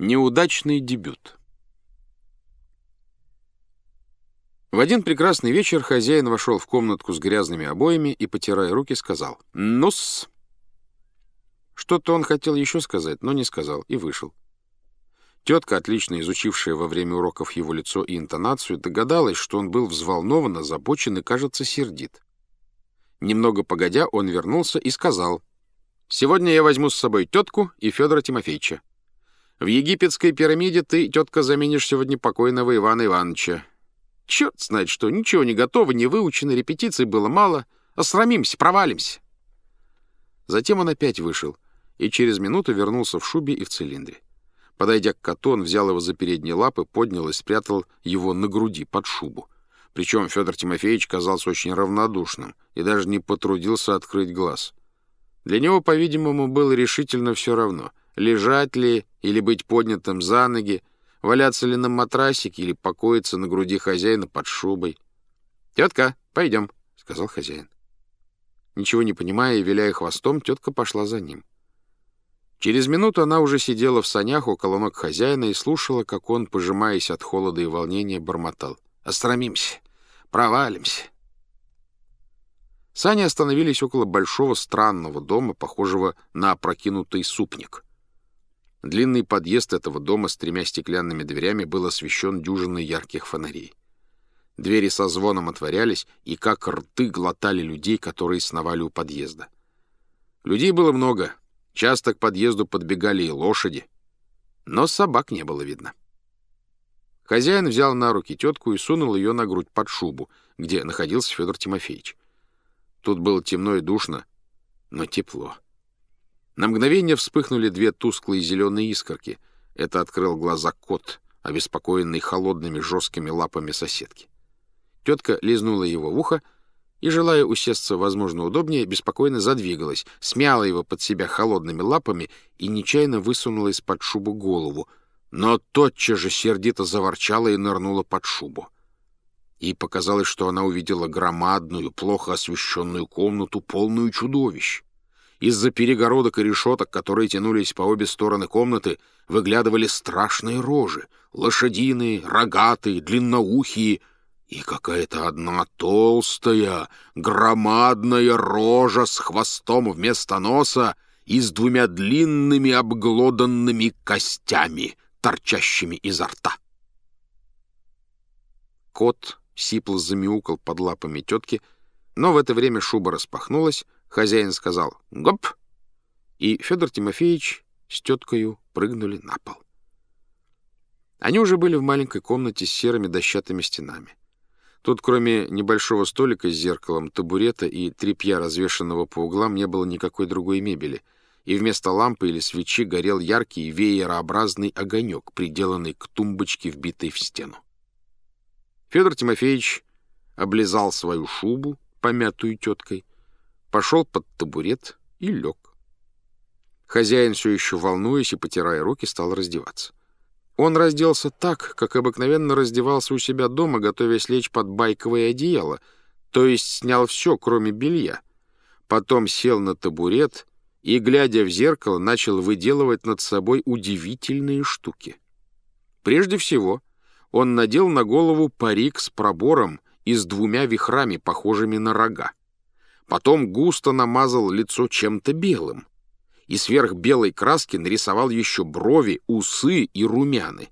Неудачный дебют. В один прекрасный вечер хозяин вошел в комнатку с грязными обоями и, потирая руки, сказал «Ну-с». Что-то он хотел еще сказать, но не сказал, и вышел. Тетка, отлично изучившая во время уроков его лицо и интонацию, догадалась, что он был взволнован, озабочен и, кажется, сердит. Немного погодя, он вернулся и сказал «Сегодня я возьму с собой тетку и Федора Тимофеевича. В египетской пирамиде ты, тетка, заменишь сегодня покойного Ивана Ивановича. Черт знает что, ничего не готово, не выучено, репетиций было мало. Осрамимся, провалимся. Затем он опять вышел и через минуту вернулся в шубе и в цилиндре. Подойдя к коту, он взял его за передние лапы, поднял и спрятал его на груди под шубу. Причем Федор Тимофеевич казался очень равнодушным и даже не потрудился открыть глаз. Для него, по-видимому, было решительно все равно — лежать ли или быть поднятым за ноги, валяться ли на матрасике или покоиться на груди хозяина под шубой. «Тетка, пойдем», — сказал хозяин. Ничего не понимая и виляя хвостом, тетка пошла за ним. Через минуту она уже сидела в санях около ног хозяина и слушала, как он, пожимаясь от холода и волнения, бормотал. «Остромимся, провалимся». Сани остановились около большого странного дома, похожего на опрокинутый супник — Длинный подъезд этого дома с тремя стеклянными дверями был освещен дюжиной ярких фонарей. Двери со звоном отворялись, и как рты глотали людей, которые сновали у подъезда. Людей было много. Часто к подъезду подбегали и лошади. Но собак не было видно. Хозяин взял на руки тетку и сунул ее на грудь под шубу, где находился Федор Тимофеевич. Тут было темно и душно, но тепло. На мгновение вспыхнули две тусклые зеленые искорки. Это открыл глаза кот, обеспокоенный холодными жесткими лапами соседки. Тетка лизнула его в ухо и, желая усесться, возможно, удобнее, беспокойно задвигалась, смяла его под себя холодными лапами и нечаянно высунула из-под шубы голову, но тотчас же сердито заворчала и нырнула под шубу. Ей показалось, что она увидела громадную, плохо освещенную комнату, полную чудовищ. Из-за перегородок и решеток, которые тянулись по обе стороны комнаты, выглядывали страшные рожи, лошадиные, рогатые, длинноухие, и какая-то одна толстая, громадная рожа с хвостом вместо носа и с двумя длинными обглоданными костями, торчащими изо рта. Кот сипло замяукал под лапами тетки, но в это время шуба распахнулась, Хозяин сказал «Гоп!» и Федор Тимофеевич с теткою прыгнули на пол. Они уже были в маленькой комнате с серыми дощатыми стенами. Тут, кроме небольшого столика с зеркалом, табурета и тряпья, развешанного по углам, не было никакой другой мебели, и вместо лампы или свечи горел яркий веерообразный огонек, приделанный к тумбочке, вбитой в стену. Федор Тимофеевич облизал свою шубу, помятую теткой, пошел под табурет и лег. Хозяин, все еще волнуясь и потирая руки, стал раздеваться. Он разделся так, как обыкновенно раздевался у себя дома, готовясь лечь под байковое одеяло, то есть снял все, кроме белья. Потом сел на табурет и, глядя в зеркало, начал выделывать над собой удивительные штуки. Прежде всего, он надел на голову парик с пробором и с двумя вихрами, похожими на рога. Потом густо намазал лицо чем-то белым и сверх белой краски нарисовал еще брови, усы и румяны.